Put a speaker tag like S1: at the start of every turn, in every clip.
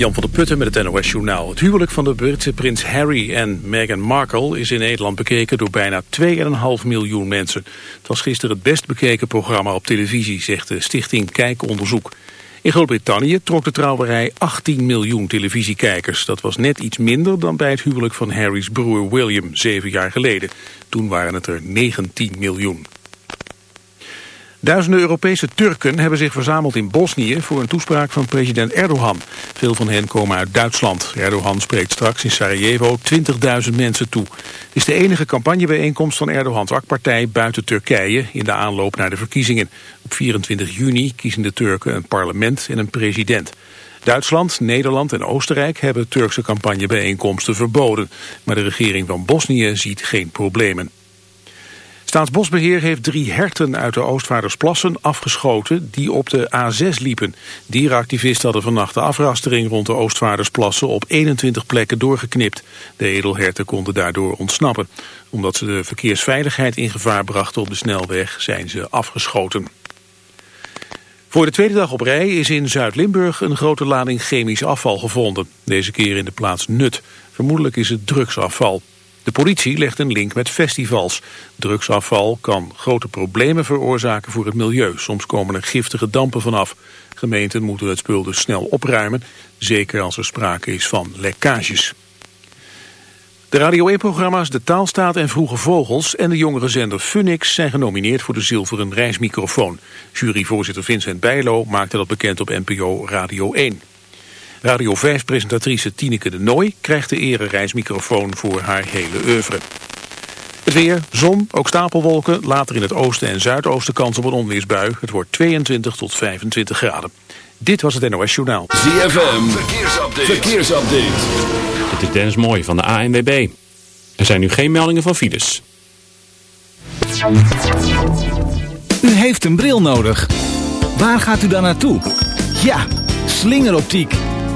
S1: Jan van der Putten met het NOS Journaal. Het huwelijk van de Britse prins Harry en Meghan Markle is in Nederland bekeken door bijna 2,5 miljoen mensen. Het was gisteren het best bekeken programma op televisie, zegt de stichting Kijkonderzoek. In Groot-Brittannië trok de trouwerij 18 miljoen televisiekijkers. Dat was net iets minder dan bij het huwelijk van Harry's broer William, zeven jaar geleden. Toen waren het er 19 miljoen. Duizenden Europese Turken hebben zich verzameld in Bosnië voor een toespraak van president Erdogan. Veel van hen komen uit Duitsland. Erdogan spreekt straks in Sarajevo 20.000 mensen toe. Het is de enige campagnebijeenkomst van Erdogans AK-partij buiten Turkije in de aanloop naar de verkiezingen. Op 24 juni kiezen de Turken een parlement en een president. Duitsland, Nederland en Oostenrijk hebben Turkse campagnebijeenkomsten verboden. Maar de regering van Bosnië ziet geen problemen. Staatsbosbeheer heeft drie herten uit de Oostvaardersplassen afgeschoten die op de A6 liepen. Dierenactivisten hadden vannacht de afrastering rond de Oostvaardersplassen op 21 plekken doorgeknipt. De edelherten konden daardoor ontsnappen. Omdat ze de verkeersveiligheid in gevaar brachten op de snelweg zijn ze afgeschoten. Voor de tweede dag op rij is in Zuid-Limburg een grote lading chemisch afval gevonden. Deze keer in de plaats Nut. Vermoedelijk is het drugsafval. De politie legt een link met festivals. Drugsafval kan grote problemen veroorzaken voor het milieu. Soms komen er giftige dampen vanaf. Gemeenten moeten het spul dus snel opruimen, zeker als er sprake is van lekkages. De Radio 1-programma's De Taalstaat en Vroege Vogels en de jongere zender Funix zijn genomineerd voor de zilveren reismicrofoon. Juryvoorzitter Vincent Bijlo maakte dat bekend op NPO Radio 1. Radio 5-presentatrice Tineke de Nooi krijgt de erereismicrofoon voor haar hele oeuvre. Het weer, zon, ook stapelwolken, later in het oosten en zuidoosten kans op een onweersbui. Het wordt 22 tot 25 graden. Dit was het NOS Journaal.
S2: ZFM, verkeersupdate. verkeersupdate.
S3: Het is Dennis Mooi van de ANWB. Er zijn nu geen meldingen van files.
S4: U heeft een bril nodig. Waar gaat u dan naartoe? Ja, slingeroptiek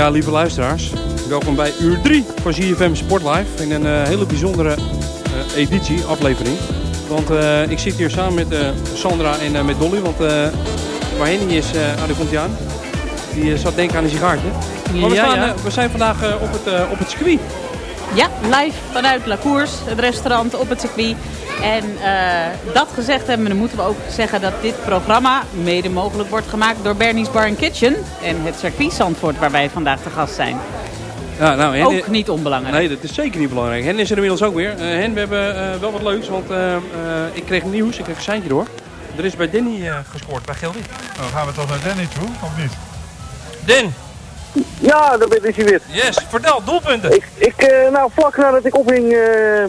S5: Ja, lieve luisteraars. Welkom bij uur 3 van ZFM Sport Live. In een uh, hele bijzondere uh, editie, aflevering. Want uh, ik zit hier samen met Sandra en met Dolly. Want waar Henny is, ah, daar komt hij aan. Die zat denken aan een sigaartje. Maar we, staan, ja. we zijn vandaag op, het, op het circuit.
S6: Ja, live vanuit La Course, het restaurant op het circuit. En uh, dat gezegd hebben, dan moeten we ook zeggen dat dit programma mede mogelijk wordt gemaakt door Bernie's Bar Kitchen. En het circuit Zandvoort waar wij vandaag te gast zijn. Ja, nou, Hen, ook niet onbelangrijk.
S5: Nee, dat is zeker niet belangrijk. Hen is er inmiddels ook weer. Uh, Hen, we hebben uh, wel wat leuks, want ik kreeg nieuws, ik kreeg een seintje door. Er is bij Danny gescoord, bij Gelwit.
S7: Nou, gaan we toch naar Danny toe, of niet?
S5: Dan,
S7: Ja, daar ben ik weer.
S8: Yes, vertel, doelpunten.
S7: Ik, ik eh, nou, vlak nadat ik opging, eh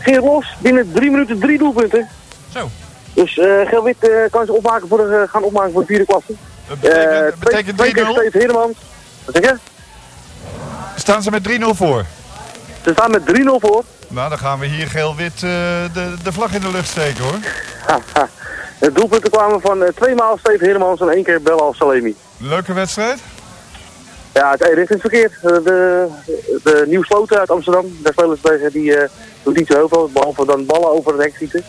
S7: het los. Binnen drie minuten drie doelpunten.
S8: Zo.
S7: Dus eh Geel-Wit eh, kan ze opmaken voor de, gaan opmaken voor de vierde klasse.
S9: Dat betekent,
S7: Eh,
S9: betekent
S7: twee, twee keer
S9: 3-0.
S7: Steve Heermans. Wat zeg je?
S9: Staan ze met 3-0 voor?
S7: Ze staan met 3-0 voor.
S9: Nou, dan gaan we hier geel-wit eh, de, de vlag in de lucht steken hoor.
S7: De doelpunten kwamen van eh, twee maal Steve Heermans en één keer Belal Salemi.
S9: Leuke wedstrijd.
S7: Ja, het eenrichtingsverkeer. Eh, de, de Nieuw Sloten uit Amsterdam. Daar spelen ze tegen. Die eh doet niet zo heel veel. Behalve dan ballen over het hek schieten.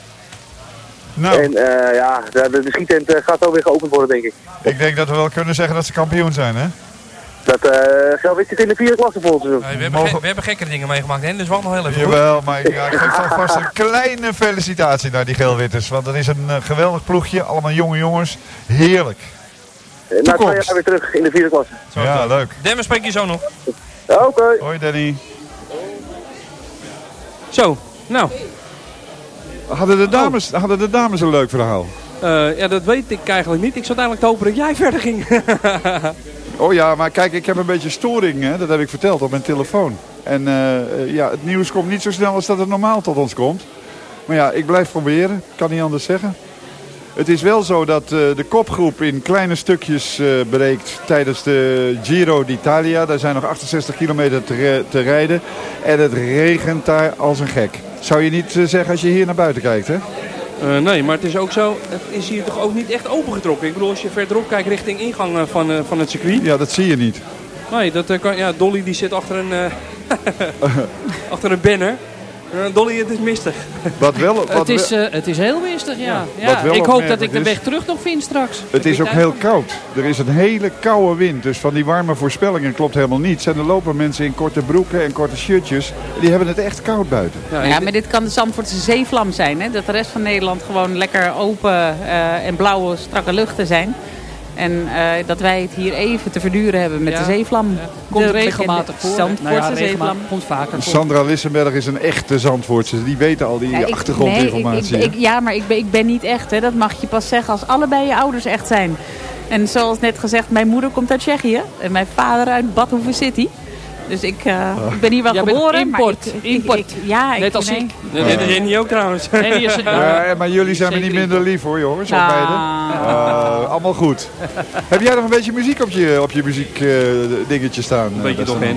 S9: Nou,
S7: En eh, ja, de, de, de schietent gaat zo weer geopend worden, denk ik.
S9: ik denk dat we wel kunnen zeggen dat ze kampioen zijn hè.
S7: Dat uh, Gelwit zit in de vierde klasse volgens seizoen.
S8: Nee, we, hebben
S9: Mogen-
S8: we hebben gekkere dingen meegemaakt, hè? dus wacht nog heel even.
S9: Jawel, maar ik, ja, ik geef alvast een kleine felicitatie naar die geel-witters. Want dat is een geweldig ploegje. Allemaal jonge jongens. Heerlijk.
S7: Na twee
S9: toekomst.
S7: jaar weer terug in de vierde klasse.
S8: Zo,
S9: Ja, leuk.
S8: Demmen spreek je zo nog.
S7: Oké.
S9: Hoi Danny.
S5: Zo, nou,
S10: Hadden de dames, hadden de dames een leuk verhaal?
S5: eh, ja, dat weet ik eigenlijk niet. Ik zat eigenlijk te hopen dat jij verder ging.
S10: Oh ja, maar kijk, ik heb een beetje storing, hè? dat heb ik verteld op mijn telefoon. En eh, eh, ja, het nieuws komt niet zo snel als dat het normaal tot ons komt. Maar ja, ik blijf proberen, kan niet anders zeggen. Het is wel zo dat eh, de kopgroep in kleine stukjes eh breekt tijdens de Giro d'Italia. Daar zijn nog 68 kilometer te, te rijden. En het regent daar als een gek. Zou je niet eh, zeggen als je hier naar buiten kijkt, hè?
S5: Nee, maar het is ook zo, het is hier toch ook niet echt opengetrokken. Ik bedoel, als je verderop kijkt richting ingang van, van het circuit.
S10: Ja, dat zie je niet.
S5: Nee, dat, kan, ja, Dolly die zit achter een, achter een banner. Eh, Dolly, het is mistig.
S10: Wat wel, wat
S11: Het is, eh, het is heel mistig, ja. Ja. Ik hoop dat ik de
S10: is-
S11: weg terug nog vind straks.
S10: Het is ook heel koud. Er is een hele koude wind. Dus van die warme voorspellingen klopt helemaal niets. En er lopen mensen in korte broeken en korte shirtjes. Die hebben het echt koud buiten.
S6: Ja, maar dit kan de Zandvoortse zeevlam zijn. Hè? Dat de rest van Nederland gewoon lekker open eh, en blauwe, strakke luchten zijn. En eh, dat wij het hier even te verduren hebben met
S11: Ja.
S6: de zeevlam.
S11: Komt
S6: de
S11: regelmatig voor.
S6: Zandvoortse
S11: Nou ja,
S6: zeevlam.
S11: komt vaker voor.
S10: Sandra Lissenberg is een echte Zandvoortse. Die weten al die
S6: ik-
S10: achtergrondinformatie.
S6: nee, ik, ik, ik- ja, maar ik ben, ik ben niet echt. Hè. Dat mag je pas zeggen als allebei je ouders echt zijn. En zoals net gezegd, mijn moeder komt uit Tsjechië. En mijn vader uit Badhoeven City. Dus ik, eh, ik ben hier wel
S11: Jij bent
S6: geboren.
S11: import,
S6: maar ik, ik-
S11: import.
S6: ik- ja,
S11: Net als
S6: nee.
S11: ik.
S5: Als Jenny ook trouwens.
S11: Nee, is het
S10: Ja, maar jullie zijn me niet minder lief hoor jongens.
S6: Nou.
S10: beide. Eh, allemaal goed. Heb jij nog een beetje muziek op je, op je muziek eh, dingetje staan?
S5: Een beetje
S10: eh,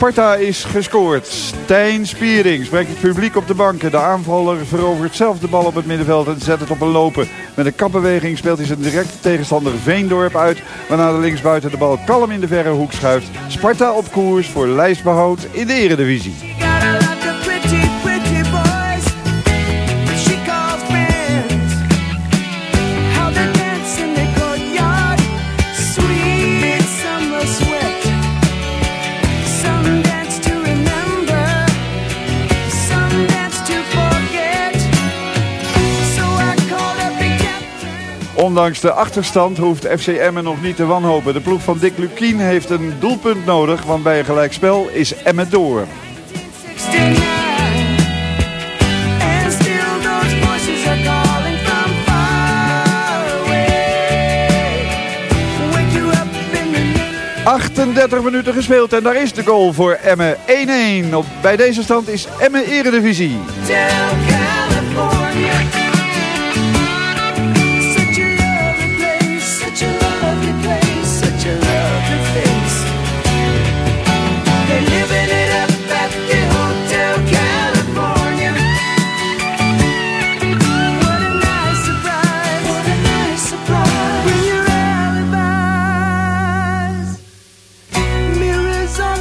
S10: Sparta is gescoord. Stijn Spierings brengt het publiek op de banken. De aanvaller verovert zelf de bal op het middenveld en zet het op een lopen. Met een kapbeweging speelt hij zijn directe tegenstander Veendorp uit. Waarna de linksbuiten de bal kalm in de verre hoek schuift. Sparta op koers voor lijstbehoud in de eredivisie. Ondanks de achterstand hoeft FC Emmen nog niet te wanhopen. De ploeg van Dick Lukien heeft een doelpunt nodig, want bij een gelijkspel is Emmen door.
S12: And still those voices are calling from far away. Wake you up in the middle
S10: 38 minuten gespeeld en daar is de goal voor Emmen 1-1. Op- Bij deze stand is Emmen Eredivisie.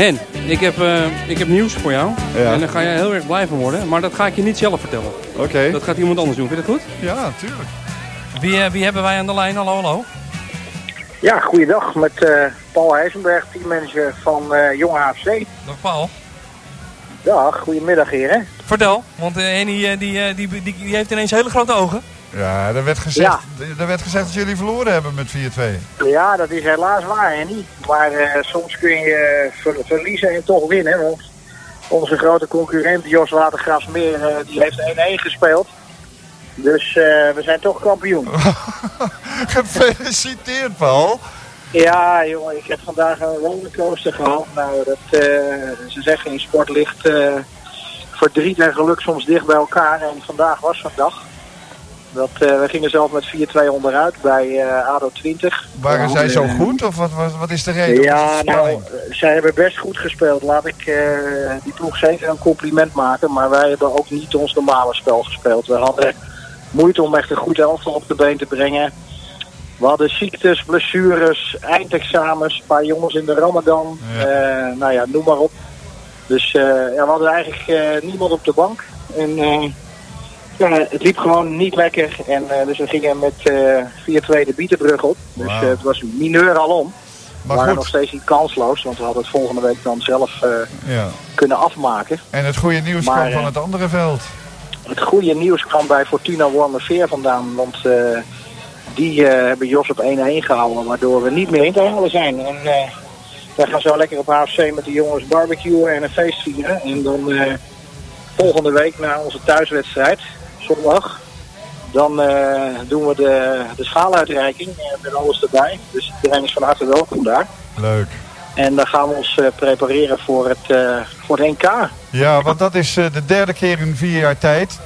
S5: Hen, ik heb, eh, ik heb nieuws voor jou.
S10: Ja.
S5: En daar ga jij heel erg blij van worden. Maar dat ga ik je niet zelf vertellen.
S10: Oké.
S5: Dat gaat iemand anders doen. Vind je dat goed?
S10: Ja, natuurlijk.
S13: Wie, eh, wie hebben wij aan de lijn? Hallo, hallo.
S14: Ja, goeiedag met eh, Paul Heisenberg, teammanager van eh Jonge HFC.
S13: Dag Paul.
S14: Dag, goedemiddag heren.
S13: Vertel, want Henny die, die, die, die heeft ineens hele grote ogen.
S10: Ja, er werd gezegd, er werd gezegd dat jullie verloren hebben met 4-2.
S14: Ja, dat is helaas waar, hè niet. Maar eh, soms kun je ver- verliezen en toch winnen. Want onze grote concurrent Jos Watergraafsmeer, eh, die heeft 1-1 gespeeld. Dus eh, we zijn toch kampioen.
S10: Gefeliciteerd, Paul.
S14: Ja, jongen, ik heb vandaag een rollercoaster gehad. Nou, dat, eh, ze zeggen in sport ligt eh, verdriet en geluk soms dicht bij elkaar. En vandaag was zo'n dag. Dat, eh, we gingen zelf met 4-2 onderuit bij eh, ADO 20.
S10: Waren zij zo goed of wat, wat, wat is de reden?
S14: Ja, nou, eh, zij hebben best goed gespeeld. Laat ik eh, die ploeg zeker een compliment maken. Maar wij hebben ook niet ons normale spel gespeeld. We hadden moeite om echt een goed elftal op de been te brengen. We hadden ziektes, blessures, eindexamens, een paar jongens in de ramadan. Eh, nou ja, noem maar op. Dus eh, ja, we hadden eigenlijk eh, niemand op de bank. En eh, het liep gewoon niet lekker. En eh, dus we gingen met eh 4-2 de Bietenbrug op. Dus eh, het was mineur alom.
S10: Maar
S14: waren nog steeds niet kansloos, want we hadden het volgende week dan zelf
S10: Ja.
S14: kunnen afmaken.
S10: En het goede nieuws
S14: Maar,
S10: kwam van het andere veld.
S14: Het goede nieuws kwam bij Fortuna Wormerveer vandaan, want die hebben Jos op 1-1 gehouden, waardoor we niet meer in te halen zijn. En wij gaan zo lekker op HFC met de jongens barbecuen en een feest vieren. En dan volgende week na onze thuiswedstrijd, zondag, dan eh, doen we de, de schaaluitreiking eh, met alles erbij. Dus iedereen is van harte welkom daar.
S10: Leuk.
S14: En dan gaan we ons eh, prepareren voor het, voor het NK.
S10: Ja, want dat is de derde keer in vier jaar tijd.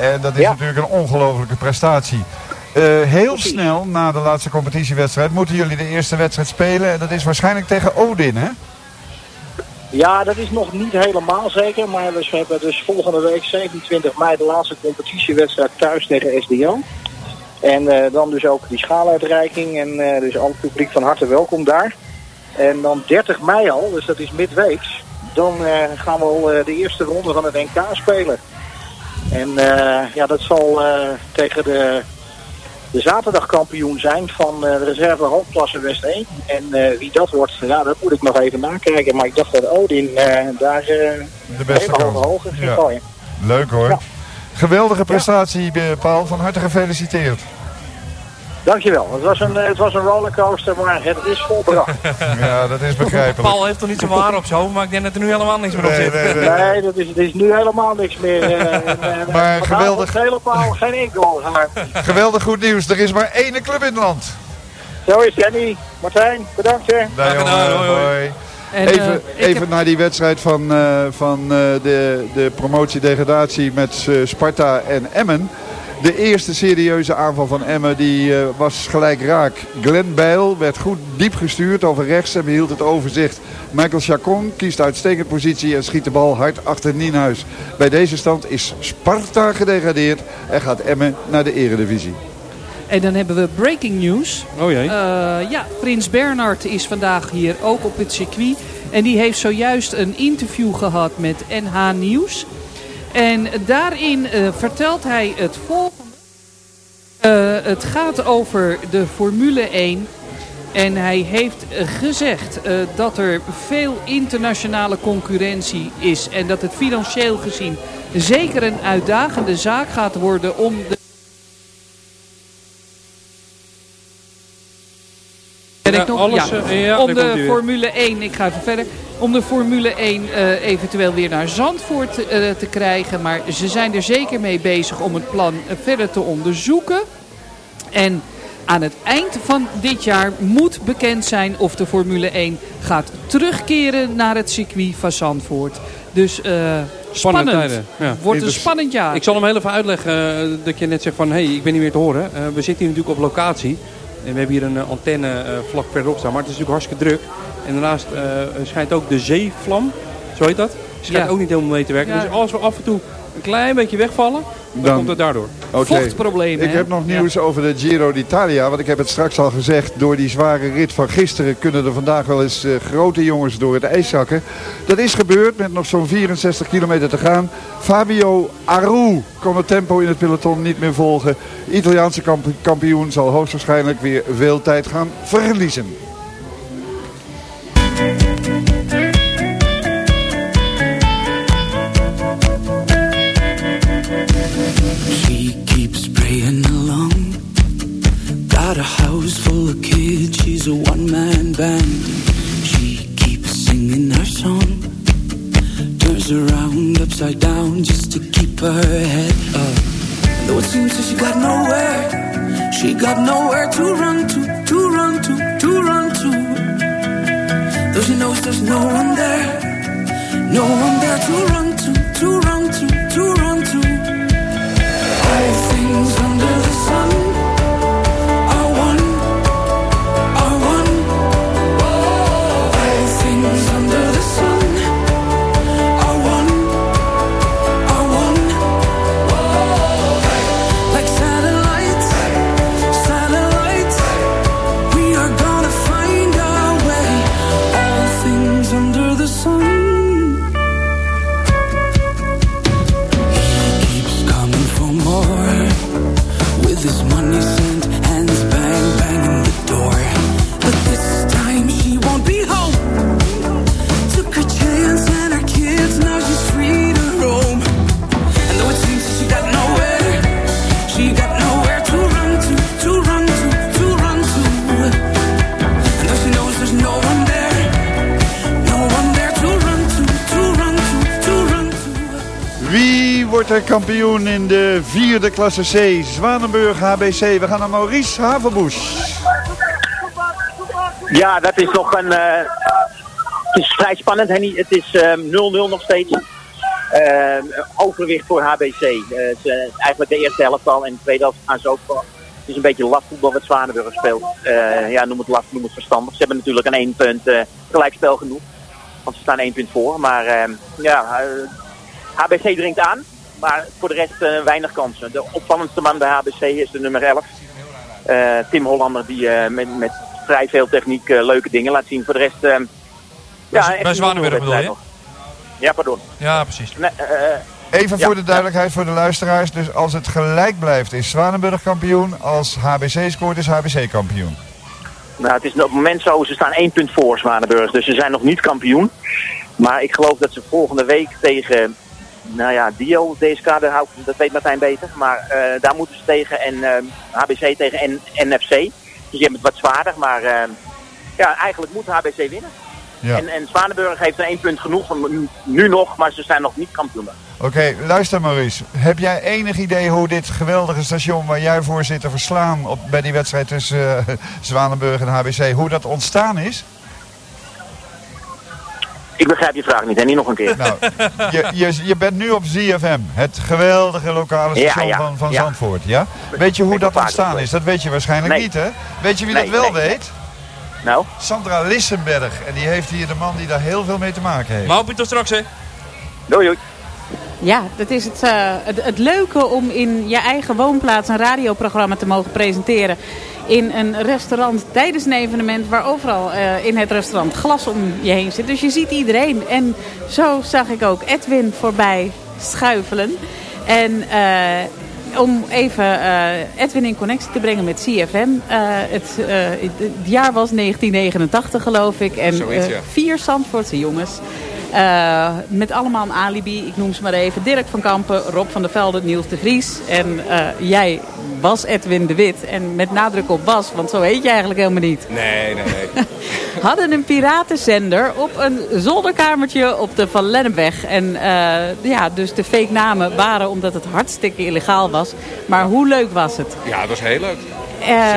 S10: En dat is
S14: Ja.
S10: natuurlijk een ongelofelijke prestatie. Heel snel na de laatste competitiewedstrijd moeten jullie de eerste wedstrijd spelen. En dat is waarschijnlijk tegen Odin, hè?
S14: Ja, dat is nog niet helemaal zeker. Maar we hebben dus volgende week 27 mei de laatste competitiewedstrijd thuis tegen SDO. En eh, dan dus ook die schaaluitreiking. En eh, dus al het publiek van harte welkom daar. En dan 30 mei al, dus dat is midweeks. Dan eh, gaan we al de eerste ronde van het NK spelen. En ja, dat zal tegen de, de zaterdagkampioen zijn van eh, de reserve hoofdklasse West 1. En eh, wie dat wordt, ja, dat moet ik nog even nakijken. Maar ik dacht dat Odin eh, daar
S10: De beste
S14: hele hoge ging gooien.
S10: Leuk hoor. Geweldige prestatie, Paul. Van harte gefeliciteerd.
S14: Dankjewel. Het was een, eh, het was een rollercoaster, maar het is volbracht.
S10: Ja, dat is begrijpelijk.
S15: Paul heeft toch niet zo'n haar op zijn hoofd, maar ik denk dat er nu helemaal niks meer op zit.
S10: nee, nee.
S14: Nee, dat is, er is nu helemaal niks meer. eh, en, eh,
S10: Maar
S14: vandaag
S10: geweldig.
S14: Helemaal geen enkel haar.
S10: Geweldig goed nieuws. Er is maar één club in het land.
S14: Zo is Danny. Martijn, bedankt hè.
S10: Jongen, hoi.
S11: En,
S10: even even
S11: heb-
S10: naar die wedstrijd van, eh, van eh, de, de promotie-degradatie met eh, Sparta en Emmen. De eerste serieuze aanval van Emmen die, eh, was gelijk raak. Glenn Bijl werd goed diep gestuurd over rechts en behield het overzicht. Michael Chacon kiest uitstekend positie en schiet de bal hard achter Nienhuis. Bij deze stand is Sparta gedegradeerd en gaat Emmen naar de eredivisie.
S11: En dan hebben we breaking news.
S5: Oh jee.
S11: Eh, ja, Prins Bernhard is vandaag hier ook op het circuit. En die heeft zojuist een interview gehad met NH Nieuws. En daarin eh, vertelt hij het volgende. Eh, het gaat over de Formule 1. En hij heeft gezegd eh, dat er veel internationale concurrentie is. En dat het financieel gezien zeker een uitdagende zaak gaat worden om de
S5: Ja,
S11: ik nog?
S5: alles,
S11: ja.
S5: ja,
S11: om de. Formule 1, ik ga even verder. Om de Formule 1 eh, eventueel weer naar Zandvoort eh, te krijgen. Maar ze zijn er zeker mee bezig om het plan eh, verder te onderzoeken. En aan het eind van dit jaar moet bekend zijn of de Formule 1 gaat terugkeren naar het circuit van Zandvoort. Dus eh, spannend.
S5: tijden, ja.
S11: Wordt een spannend jaar.
S5: Ik zal hem heel even uitleggen dat je net zegt van... hé, hey, ik ben niet meer te horen. We zitten hier natuurlijk op locatie. En we hebben hier een antenne vlak verderop staan. Maar het is natuurlijk hartstikke druk. En daarnaast eh, schijnt ook de zeevlam, zo heet dat, schijnt
S11: Ja.
S5: ook niet helemaal mee te werken.
S11: Ja.
S5: Dus als we af en toe een klein beetje wegvallen, dan,
S10: Dan-
S5: komt het daardoor.
S10: Oké.
S11: Vochtproblemen.
S10: Ik
S11: hè?
S10: heb nog nieuws over de Giro d'Italia. Want ik heb het straks al gezegd. Door die zware rit van gisteren kunnen er vandaag wel eens eh, grote jongens door het ijs zakken. Dat is gebeurd met nog zo'n 64 kilometer te gaan. Fabio Aru kon het tempo in het peloton niet meer volgen. Italiaanse kamp- kampioen zal hoogstwaarschijnlijk weer veel tijd gaan verliezen. De vierde klasse C? Zwanenburg HBC. We gaan naar Maurice Havenboes.
S16: Ja, dat is nog een... eh, het is vrij spannend, Henny. Het is ehm, 0-0 nog steeds. Ehm, overwicht voor HBC. Eh, eigenlijk de eerste helft al en de tweede helft gaan ze ook... Het is een beetje lafvoetbal wat Zwanenburg speelt. Ja, noem het laf, noem het verstandig. Ze hebben natuurlijk een één punt gelijkspel genoeg. Want ze staan één punt voor. Maar ehm, ja, HBC dringt aan. Maar voor de rest eh, weinig kansen. De opvallendste man bij HBC is de nummer 11. Eh, Tim Hollander die eh, met, met vrij veel techniek eh, leuke dingen laat zien. Voor de rest... ehm, ja,
S15: bij Zwanenburg bedoel je?
S16: Ja, pardon.
S15: Ja, precies.
S16: Nee, eh,
S10: Even
S16: Ja,
S10: voor de duidelijkheid voor de luisteraars. Dus als het gelijk blijft is Zwanenburg kampioen. Als HBC scoort is HBC kampioen.
S16: Nou, het is op het moment zo, ze staan één punt voor Zwanenburg. Dus ze zijn nog niet kampioen. Maar ik geloof dat ze volgende week tegen nou ja, Dio, DSK, daar hou, dat weet Martijn beter. Maar eh, daar moeten ze tegen en HBC tegen N NFC. Dus die hebben het wat zwaarder, maar ja, eigenlijk moet HBC winnen. Ja. En, en Zwanenburg heeft er één punt genoeg, nu, nog, maar ze zijn nog niet kampioen.
S10: Oké, luister Maurice. Heb jij enig idee hoe dit geweldige station waar jij voor zit te verslaan op, bij die wedstrijd tussen Zwanenburg en HBC, hoe dat ontstaan is?
S16: Ik begrijp je vraag niet, en niet nog een keer.
S10: Nou, je, je, je bent nu op ZFM, het geweldige lokale station van, van Zandvoort. Ja? Weet je hoe dat ontstaan is? Dat weet je waarschijnlijk niet, hè? Weet je wie dat wel weet?
S16: Nou?
S10: Sandra Lissenberg. En die heeft hier de man die daar heel veel mee te maken heeft.
S15: Maar op je tot straks, hè?
S16: Doei, doei.
S6: Ja, dat is het, uh, het, het, leuke om in je eigen woonplaats een radioprogramma te mogen presenteren. In een restaurant tijdens een evenement waar overal uh, in het restaurant glas om je heen zit. Dus je ziet iedereen. En zo zag ik ook Edwin voorbij schuifelen. En uh, om even Edwin in connectie te brengen met CFM. Het, het, jaar was 1989 geloof ik. En vier Zandvoortse jongens uh, met allemaal een alibi. Ik noem ze maar even. Dirk van Kampen, Rob van der Velde, Niels de Vries. En uh, jij was Edwin de Wit. En met nadruk op was, want zo heet je eigenlijk helemaal niet.
S17: Nee, nee, nee.
S6: Hadden een piratenzender op een zolderkamertje op de Van Lennepweg. En uh, ja, dus de fake namen waren omdat het hartstikke illegaal was. Maar hoe leuk was het?
S17: Ja, het was heel leuk.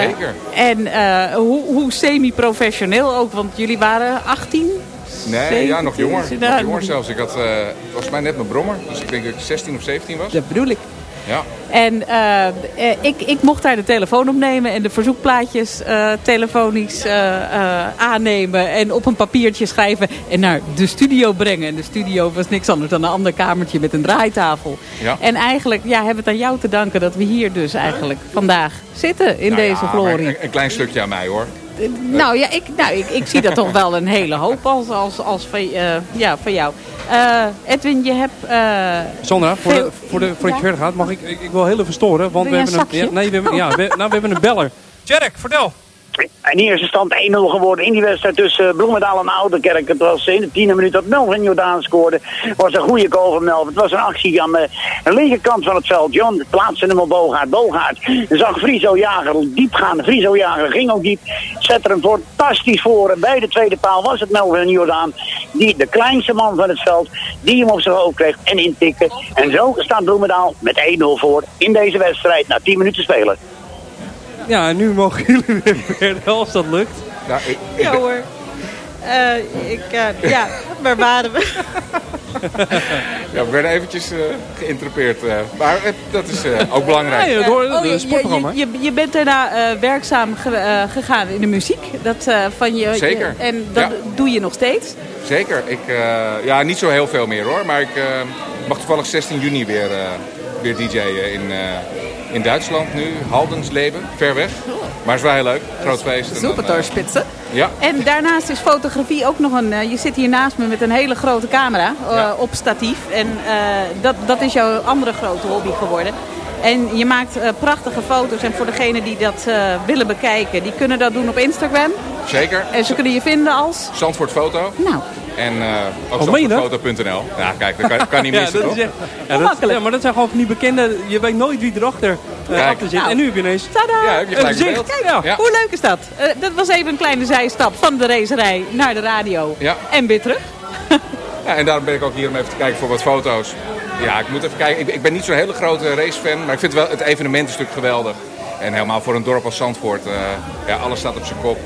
S17: Zeker.
S6: En hoe, hoe semi-professioneel ook, want jullie waren 18,
S17: Nee, ja, nog jonger. Nog jonger zelfs. Ik had uh, volgens mij net mijn brommer. Dus ik denk dat ik 16 of 17 was.
S6: Dat bedoel ik.
S17: Ja.
S6: En uh, ik, ik mocht daar de telefoon opnemen en de verzoekplaatjes uh, telefonisch aannemen. En op een papiertje schrijven en naar de studio brengen. En de studio was niks anders dan een ander kamertje met een draaitafel.
S17: Ja.
S6: En eigenlijk ja, hebben we het aan jou te danken dat we hier dus eigenlijk vandaag zitten in
S17: nou
S6: deze
S17: ja,
S6: glorie.
S17: Een, een, klein stukje aan mij hoor.
S6: Nou ja, ik, nou, ik, ik zie dat toch wel een hele hoop als, als, als van, uh, ja, van jou. Uh, Edwin, je hebt... Uh,
S5: Sandra, voor, de, voor, de, voor ja? je verder gaat, mag ik, ik, ik wil heel even storen. Want we hebben, een, ja, nee, we hebben, ja, we, nou, we hebben een beller. Tjerk, vertel.
S18: In eerste stand 1-0 geworden in die wedstrijd tussen Bloemendaal en Ouderkerk. Het was in de tiende minuut dat Melvin Jordaan scoorde. was een goede goal van Melvin. Het was een actie aan de linkerkant van het veld. John plaatste hem op Bogaert. Bogaert zag Friso Jager diep gaan. Friso Jager ging ook diep. Zette hem fantastisch voor. En bij de tweede paal was het Melvin Jordaan. Die, de kleinste man van het veld. Die hem op zijn hoofd kreeg en intikte. En zo staat Bloemendaal met 1-0 voor in deze wedstrijd. Na 10 minuten spelen.
S5: Ja, en nu mogen jullie weer verder als dat lukt.
S17: Nou, ik,
S6: ik ja hoor. Uh, ik, uh, ja, waar waren we?
S17: ja, we werden eventjes uh, geïnterrupeerd. maar dat is ook belangrijk.
S6: Ja, door, oh, je, je, je, je, bent daarna werkzaam ge, gegaan in de muziek. Dat, van je,
S17: Zeker.
S6: en dat ja. doe je nog steeds?
S17: Zeker. Ik, ja, niet zo heel veel meer hoor. Maar ik mag toevallig 16 juni weer, weer DJ'en in in Duitsland nu, Haldensleben, ver weg. Maar het is wel heel leuk, groot feest.
S6: Supertorspitsen.
S17: Ja.
S6: En daarnaast is fotografie ook nog een... Uh, je zit hier naast me met een hele grote camera uh, ja. op statief. En uh, dat, dat is jouw andere grote hobby geworden. En je maakt prachtige foto's. En voor degenen die dat willen bekijken, die kunnen dat doen op Instagram.
S17: Zeker.
S6: En ze kunnen je vinden als...
S17: Zandvoort Foto.
S6: Nou.
S17: En uh, ook zandvoortfoto.nl. Ja, kijk, dat kan, kan niet missen,
S5: ja, dat
S17: toch?
S5: Is ja, dat, ja, maar dat zijn gewoon niet bekende... Je weet nooit wie erachter uh, achter zit. Nou. En nu heb je ineens...
S6: Tada!
S17: Ja, heb je gelijk
S6: uh, Kijk nou, ja. hoe leuk is dat? Uh, dat was even een kleine zijstap van de racerij naar de radio.
S17: Ja.
S6: En weer terug.
S17: ja, en daarom ben ik ook hier om even te kijken voor wat foto's. Ja, ik moet even kijken. Ik, ik ben niet zo'n hele grote racefan, maar ik vind wel het evenement een stuk geweldig. En helemaal voor een dorp als Zandvoort. ja, alles staat op zijn kop.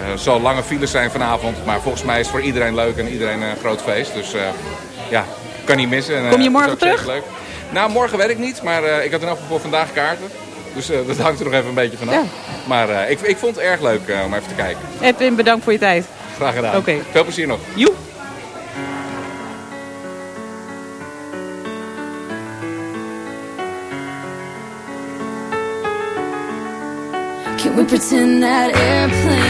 S17: Uh, het zal lange files zijn vanavond, maar volgens mij is het voor iedereen leuk en iedereen een groot feest. Dus uh, ja, kan niet missen. En, uh,
S6: Kom je morgen terug?
S17: Leuk. Nou, morgen werk ik niet, maar ik had in elk geval voor vandaag kaarten. Dus dat hangt er nog even een beetje vanaf. Ja. Maar ik, ik vond het erg leuk om even te kijken.
S6: Edwin, bedankt voor je tijd.
S17: Graag gedaan.
S6: Okay.
S17: Veel plezier nog.
S6: Joe.
S19: Can we pretend that night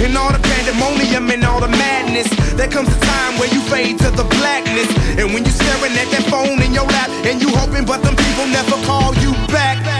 S20: and all the pandemonium and all the madness, there comes a time where you fade to the blackness. And when you're staring at that phone in your lap, and you hoping, but them people never call you back.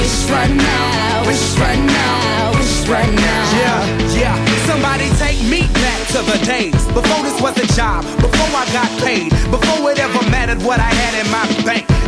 S12: wish right now, wish right now.
S20: Wish right now yeah, yeah. Somebody take me back to the days before this was a job, before I got paid, before it ever mattered what I had in my bank.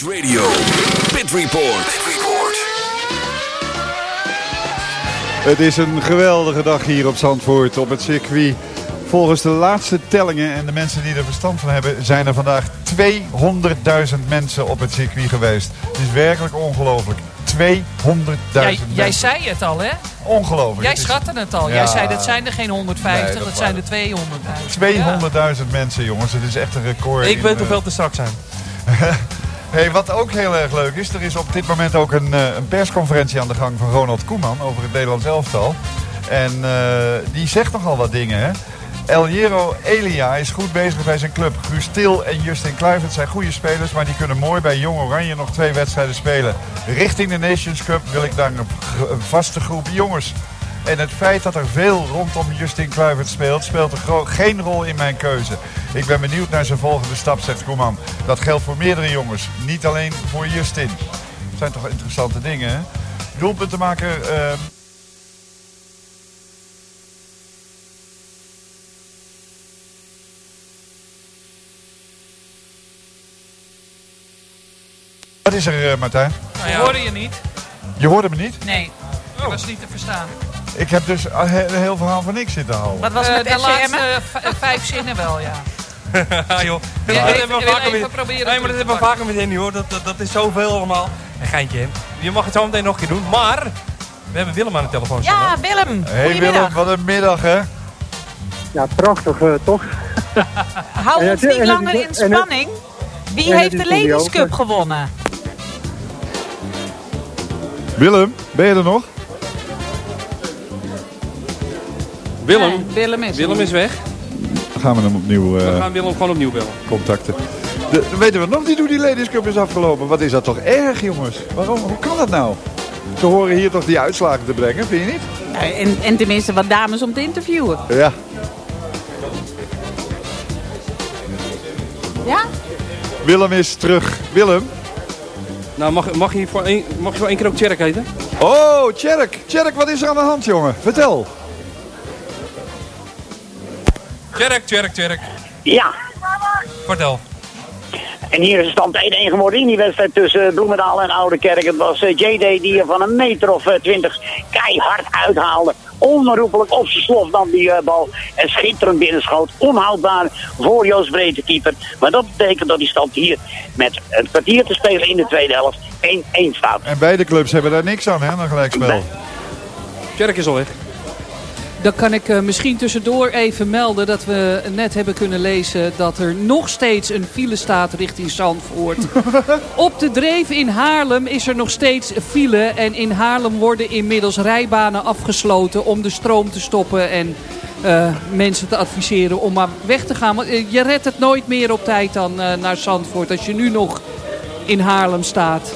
S2: Race Radio Pit Report.
S10: Het is een geweldige dag hier op Zandvoort, op het circuit. Volgens de laatste tellingen en de mensen die er verstand van hebben... zijn er vandaag 200.000 mensen op het circuit geweest. Het is werkelijk ongelooflijk. 200.000
S11: Jij,
S10: mensen.
S11: jij zei het al, hè?
S10: Ongelooflijk.
S11: Jij schatte het al.
S10: Ja.
S11: Jij zei dat zijn er geen 150,
S10: Nee,
S11: dat,
S10: dat
S11: zijn er 200.
S10: 200.000 mensen, jongens. Het is echt een record.
S5: Ik weet
S10: eh,
S5: hoeveel te strak zijn.
S10: Hey, wat ook heel erg leuk is, er is op dit moment ook een, eh, een persconferentie aan de gang van Ronald Koeman over het Nederlands elftal. En eh, die zegt nogal wat dingen, hè. El Hierro Elia is goed bezig bij zijn club. Guus Til en Justin Kluivert zijn goede spelers, maar die kunnen mooi bij Jong Oranje nog twee wedstrijden spelen. Richting de Nations Cup wil ik g- een vaste groep jongens. En het feit dat er veel rondom Justin Kluivert speelt, speelt geen rol in mijn keuze. Ik ben benieuwd naar zijn volgende stap, zegt Koeman. Dat geldt voor meerdere jongens, niet alleen voor Justin. Dat zijn toch interessante dingen, hè? Doelpuntenmaker... ehm Wat is er, eh, Martijn?
S11: Nou Hoorde je niet?
S10: Je hoorde me niet?
S11: Nee, dat was niet te verstaan.
S10: Ik heb dus een he- een heel verhaal van niks zitten houden.
S11: Wat was
S6: het
S11: de
S6: met
S11: laatste
S6: SCM?
S11: v- eh, vijf zinnen wel, ja.
S5: Ja, joh. Dat
S11: Ja,
S5: dat
S11: even-
S5: hebben we vaker
S11: proberen
S5: nee, maar dat hebben we vaker met Henny hoor. Dat, dat, dat is zoveel allemaal. Een geintje, hè. Je mag het zo meteen nog een keer doen. Maar we hebben Willem aan de telefoon staan.
S6: Ja, Willem.
S10: Hey
S6: Goedemiddag.
S10: Willem, wat een middag hè?
S21: Ja, prachtig eh, toch?
S6: Hou ons
S21: het-
S6: niet langer in spanning. Wie heeft de Ladies. Cup gewonnen?
S10: Willem, ben je er nog?
S5: Willem,
S6: Nee, Willem is
S5: Willem is weg.
S10: Dan gaan we hem opnieuw
S5: We
S10: eh,
S5: gaan Willem gewoon opnieuw bellen.
S10: contacten. De, weten we nog niet hoe die Ladies Cup is afgelopen? Wat is dat toch erg jongens? Waarom? Hoe kan dat nou? Ze horen hier toch die uitslagen te brengen, vind je niet?
S6: Ja, en, en tenminste wat dames om te interviewen.
S10: Ja.
S6: Ja?
S10: Willem is terug. Willem?
S5: Nou, mag, mag, je voor één, mag je voor één keer ook Tjerk heten?
S10: Oh, Tjerk. Tjerk, wat is er aan de hand jongen? Vertel.
S5: Tjerk, Tjerk, Tjerk.
S18: Ja,
S5: Vertel.
S18: en hier is de stand 1-1 geworden in die wedstrijd tussen Bloemendaal en Oude Kerk. Het was eh, JD die er van een meter of eh, twintig keihard uithaalde. onherroepelijk op zijn slof dan die eh, bal. En schitterend binnenschoot. Onhoudbaar voor Joost Breed, de keeper. Maar dat betekent dat die stand hier met een kwartier te spelen in de tweede helft 1-1 staat.
S10: En beide clubs hebben daar niks aan, hè, een gelijkspel.
S5: Tjerk is al weg.
S11: Dan kan ik uh, misschien tussendoor even melden dat we net hebben kunnen lezen dat er nog steeds een file staat richting Zandvoort. Op de Dreef in Haarlem is er nog steeds file en in Haarlem worden inmiddels rijbanen afgesloten om de stroom te stoppen en uh, mensen te adviseren om maar weg te gaan. Want uh, je redt het nooit meer op tijd dan naar Zandvoort als je nu nog in Haarlem staat.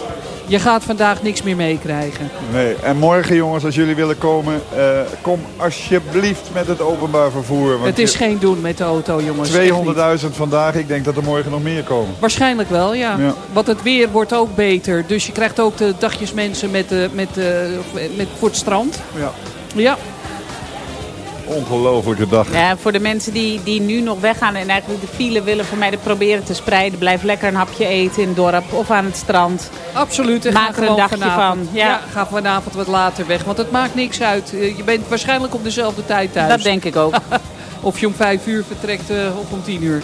S11: Je gaat vandaag niks meer meekrijgen.
S10: Nee, en morgen jongens, als jullie willen komen, uh, kom alsjeblieft met het openbaar vervoer. Want
S11: het is je... geen doen met de auto jongens.
S10: 200.000 vandaag, ik denk dat er morgen nog meer komen.
S11: Waarschijnlijk wel, ja. ja. Want het weer wordt ook beter. Dus je krijgt ook de dagjes mensen met, uh, met, uh, met, voor het strand.
S10: Ja.
S11: Ja.
S10: Ongelofelijke dag.
S6: Ja, voor de mensen die, die nu nog weggaan en eigenlijk de file willen vermijden, proberen te spreiden. Blijf lekker een hapje eten in het dorp of aan het strand.
S11: Absoluut.
S6: Maak er een dagje
S11: vanavond.
S6: van. Ja.
S11: ja, ga vanavond wat later weg. Want het maakt niks uit. Je bent waarschijnlijk op dezelfde tijd thuis.
S6: Dat denk ik ook.
S11: of je om vijf uur vertrekt uh, of om tien uur.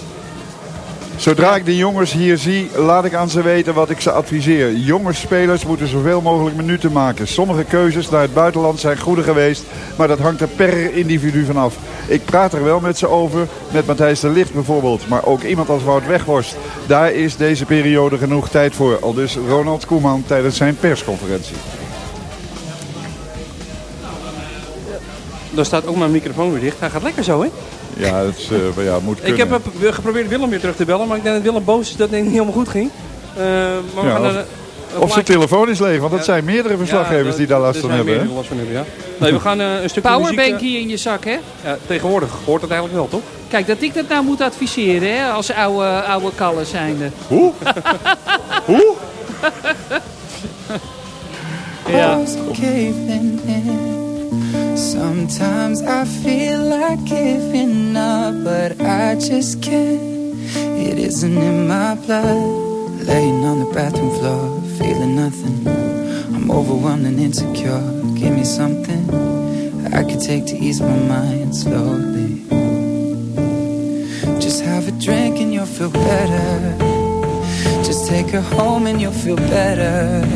S10: Zodra ik de jongens hier zie, laat ik aan ze weten wat ik ze adviseer. Jonge spelers moeten zoveel mogelijk minuten maken. Sommige keuzes naar het buitenland zijn goede geweest, maar dat hangt er per individu vanaf. Ik praat er wel met ze over, met Matthijs de Licht bijvoorbeeld, maar ook iemand als Wout Weghorst. Daar is deze periode genoeg tijd voor, al dus Ronald Koeman tijdens zijn persconferentie.
S5: Daar staat ook mijn microfoon weer dicht. Hij gaat lekker zo, hè?
S10: Ja, dat is, uh, ja, moet
S5: Ik heb geprobeerd Willem weer terug te bellen, maar ik denk dat Willem boos is dat het niet helemaal goed ging. Uh, maar
S10: ja, of, of zijn telefoon is leeg, want dat zijn meerdere verslaggevers
S5: ja,
S10: die daar last van hebben.
S5: Hè? Last van hebben ja. Nee, we gaan uh, een stukje
S11: Powerbank
S5: muziek,
S11: hier in je zak, hè?
S5: Ja, tegenwoordig hoort het eigenlijk wel, toch?
S11: Kijk, dat ik dat nou moet adviseren, hè? Als oude, oude kallen zijnde.
S10: Hoe? Hoe?
S11: ja.
S12: Sometimes I feel like giving up, but I just can't. It isn't in my blood. Laying on the bathroom floor, feeling nothing. I'm overwhelmed and insecure. Give me something I could take to ease my mind slowly. Just have a drink and you'll feel better. Just take her home and you'll feel better.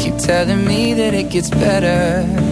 S12: Keep telling me that it gets better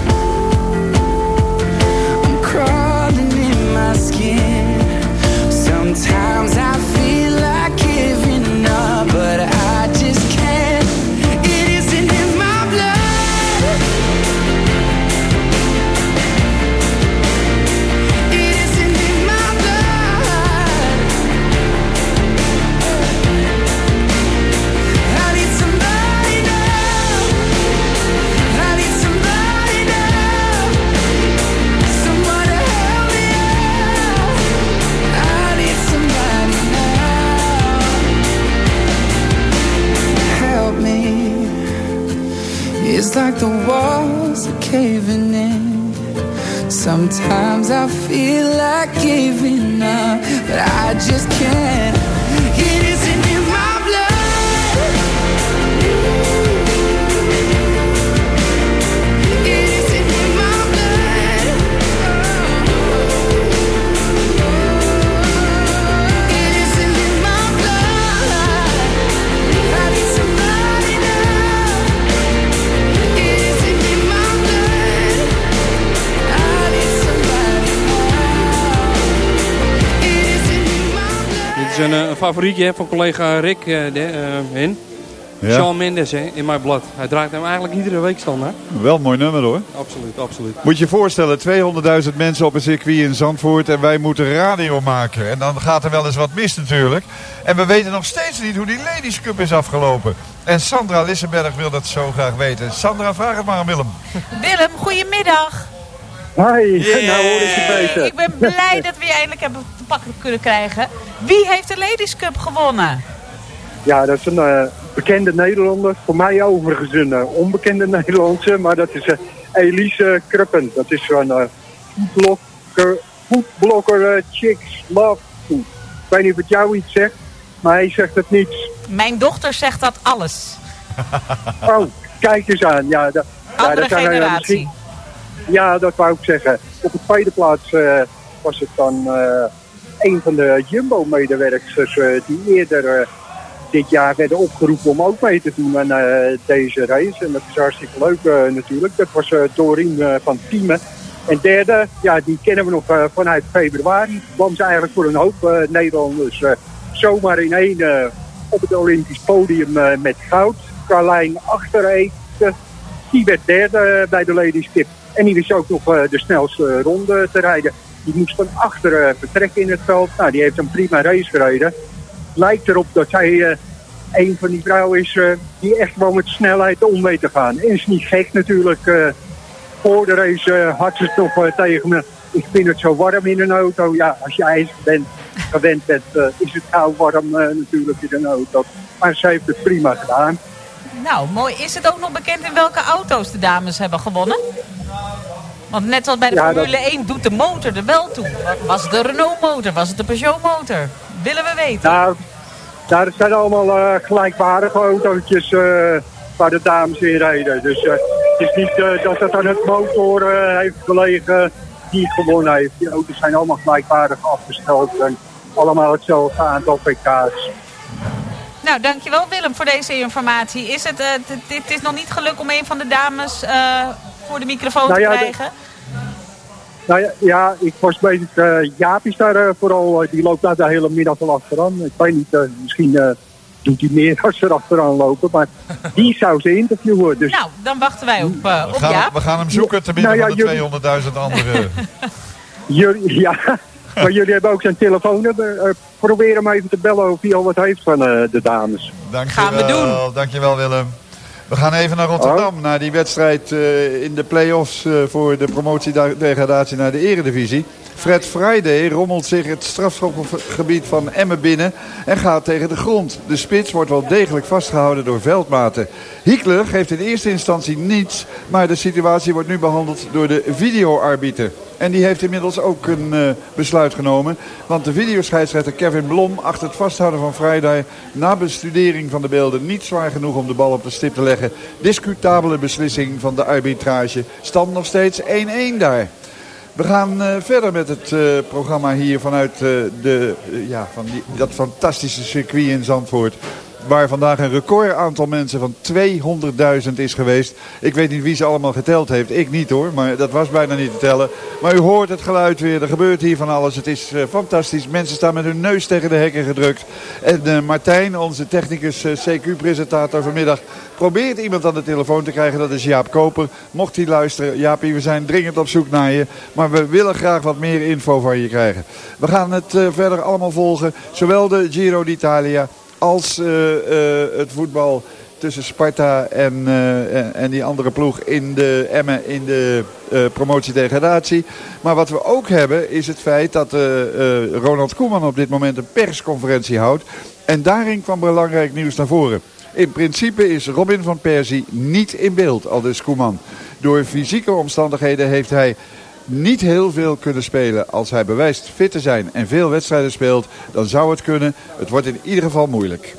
S5: Favorietje van collega Rick uh, de, in. Ja. Sean Mendes hè, in mijn blad. Hij draait hem eigenlijk iedere week standaard.
S10: Wel een mooi nummer hoor.
S5: Absoluut, absoluut.
S10: Moet je je voorstellen, 200.000 mensen op een circuit in Zandvoort en wij moeten radio maken. En dan gaat er wel eens wat mis natuurlijk. En we weten nog steeds niet hoe die Ladies Cup is afgelopen. En Sandra Lissenberg wil dat zo graag weten. Sandra, vraag het maar aan Willem.
S22: Willem, goedemiddag.
S21: Hoi, yeah. nou hoor ik je beter.
S22: Ik ben blij dat we je eindelijk hebben te pakken kunnen krijgen. Wie heeft de Ladies Cup gewonnen?
S21: Ja, dat is een uh, bekende Nederlander. Voor mij overigens een uh, onbekende Nederlandse. Maar dat is uh, Elise Kruppen. Dat is van uh, voetblokker, Chicks Love Food. Ik weet niet of het jou iets zegt. Maar hij zegt het niet.
S22: Mijn dochter zegt dat alles.
S21: oh, kijk eens aan. Ja, da,
S22: Andere
S21: ja,
S22: generatie.
S21: Ja, dat wou ik zeggen. Op de tweede plaats was het dan een van de Jumbo-medewerkers die eerder dit jaar werden opgeroepen om ook mee te doen aan deze race. En dat is hartstikke leuk natuurlijk. Dat was Doreen van Tieme. En derde, ja, die kennen we nog vanuit februari. kwam ze eigenlijk voor een hoop Nederlanders zomaar in één op het Olympisch podium met goud. Carlijn Achtereten, die werd derde bij de Ladies. En die wist ook nog de snelste ronde te rijden. Die moest van achteren vertrekken in het veld. Nou, die heeft een prima race gereden lijkt erop dat zij uh, een van die vrouwen is die echt wel met snelheid om weet te gaan. En is niet gek natuurlijk. Voor de race had ze nog tegen me. Ik vind het zo warm in een auto. Ja, als je ijs bent, gewend bent, is het gauw warm natuurlijk in een auto. Maar ze heeft het prima gedaan.
S22: Nou, mooi. Is het ook nog bekend in welke auto's de dames hebben gewonnen? Want net als bij de ja, Formule dat... 1 doet de motor er wel toe. Was het de Renault motor? Was het de Peugeot motor? Willen we weten.
S21: Nou, daar zijn allemaal uh, gelijkwaardige autootjes uh, waar de dames in rijden. Dus uh, het is niet dat het aan het motor heeft gelegen die gewonnen heeft. Die auto's zijn allemaal gelijkwaardig afgesteld en allemaal hetzelfde aantal pk's.
S22: Nou, dankjewel Willem voor deze informatie. Is het, dit is nog niet gelukt om een van de dames voor de microfoon nou, ja, te krijgen?
S21: Nou ja, ja, ik was bezig. Uh, Jaap is daar uh, vooral, uh, die loopt daar de hele middag al achteraan. Ik weet niet, misschien doet hij meer als er achteraan lopen. Maar die zou ze interviewen. Dus...
S22: Nou, dan wachten wij op, op we
S10: gaan,
S22: Jaap.
S10: We gaan hem zoeken te midden nou, ja, van de 200.000 andere.
S21: jullie, ja, maar jullie hebben ook zijn telefoon. probeer hem even te bellen of hij al wat heeft van de dames.
S10: Dankjewel,
S22: gaan we doen.
S10: Dankjewel Willem. We gaan even naar Rotterdam, oh. naar die wedstrijd uh, in de play-offs uh, voor de promotiedegradatie naar de eredivisie. Fred Friday rommelt zich het strafschopgebied van Emmen binnen en gaat tegen de grond. De spits wordt wel degelijk vastgehouden door veldmaten. Hiekler geeft in eerste instantie niets, maar de situatie wordt nu behandeld door de videoarbiter. En die heeft inmiddels ook een uh, besluit genomen. Want de videoscheidsrechter Kevin Blom achter het vasthouden van Friday... na bestudering van de beelden niet zwaar genoeg om de bal op de stip te leggen. Discutabele beslissing van de arbitrage. Stand nog steeds 1-1 daar. We gaan uh, verder met het uh, programma hier vanuit de, ja, van die, dat fantastische circuit in Zandvoort. Waar vandaag een record aantal mensen van 200.000 is geweest. Ik weet niet wie ze allemaal geteld heeft. Ik niet hoor, maar dat was bijna niet te tellen. Maar u hoort het geluid weer. Er gebeurt hier van alles. Het is uh, fantastisch. Mensen staan met hun neus tegen de hekken gedrukt. En uh, Martijn, onze technicus uh, CQ-presentator vanmiddag... probeert iemand aan de telefoon te krijgen. Dat is Jaap Koper. Mocht hij luisteren. Jaapie, we zijn dringend op zoek naar je. Maar we willen graag wat meer info van je krijgen. We gaan het verder allemaal volgen. Zowel de Giro d'Italia als uh, uh, het voetbal tussen Sparta en, uh, en die andere ploeg in de Emmen in de uh, promotiedegradatie. Maar wat we ook hebben is het feit dat Ronald Koeman op dit moment een persconferentie houdt. En daarin kwam belangrijk nieuws naar voren. In principe is Robin van Persie niet in beeld, al dus Koeman. Door fysieke omstandigheden heeft hij niet heel veel kunnen spelen. Als hij bewijst fit te zijn en veel wedstrijden speelt, dan zou het kunnen. Het wordt in ieder geval moeilijk.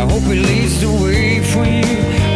S23: I hope it leads the way for you,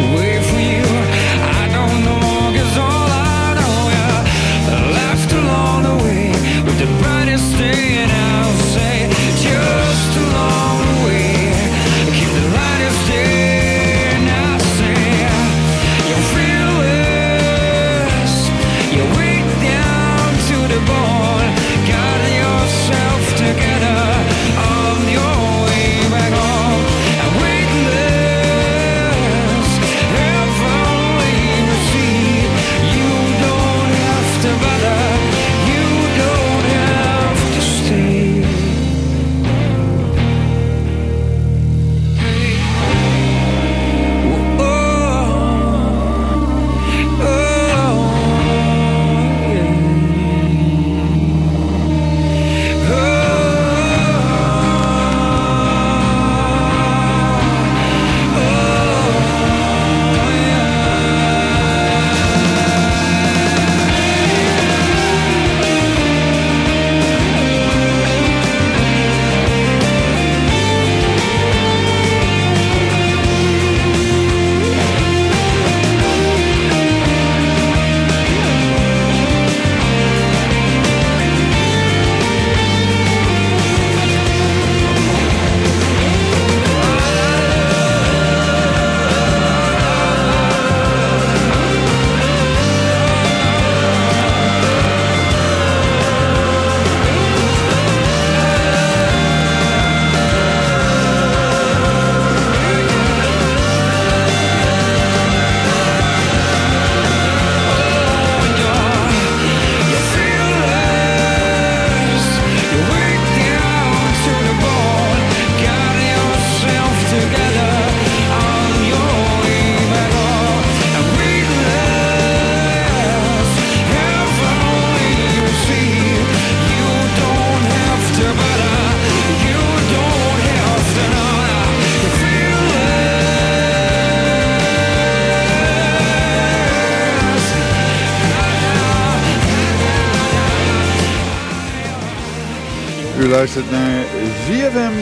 S10: luistert naar ZFM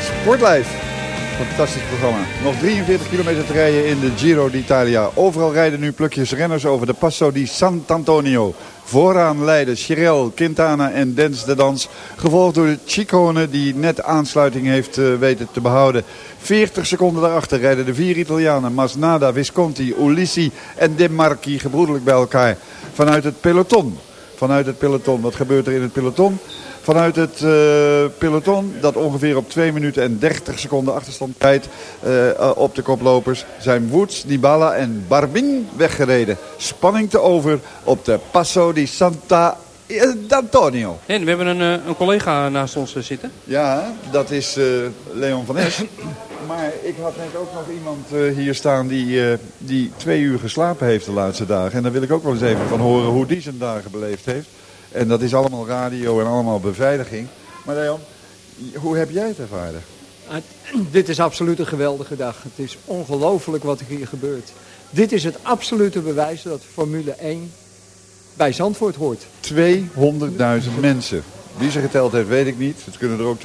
S10: Sportlife. Fantastisch programma. Nog 43 kilometer te rijden in de Giro d'Italia. Overal rijden nu plukjes renners over de Passo di Sant'Antonio. Vooraan leiden Chirel, Quintana en Dens de Dans. Gevolgd door Ciccone die net aansluiting heeft eh, weten te behouden. 40 seconden daarachter rijden de vier Italianen. Masnada, Visconti, Ulissi en De Marchi gebroedelijk bij elkaar. Vanuit het peloton. Vanuit het peloton. Wat gebeurt er in het peloton? Vanuit het eh, peloton, dat ongeveer op 2 minuten en 30 seconden achterstand rijdt eh, eh, op de koplopers, zijn Woods, Nibala en Barbin weggereden. Spanning te over op de Passo di Santa Antonio.
S5: En we hebben een, een collega naast ons zitten.
S10: Ja, dat is Leon van Es. Maar ik had net ook nog iemand hier staan die, die twee uur geslapen heeft de laatste dagen. En daar wil ik ook wel eens even van horen hoe die zijn dagen beleefd heeft. En dat is allemaal radio en allemaal beveiliging. Maar Leon, hoe heb jij het ervaren?
S24: Ah, Dit is absoluut een geweldige dag. Het is ongelooflijk wat er hier gebeurt. Dit is het absolute bewijs dat Formule 1 bij Zandvoort hoort.
S10: 200.000 mensen. Wie ze geteld heeft, weet ik niet. Het kunnen er ook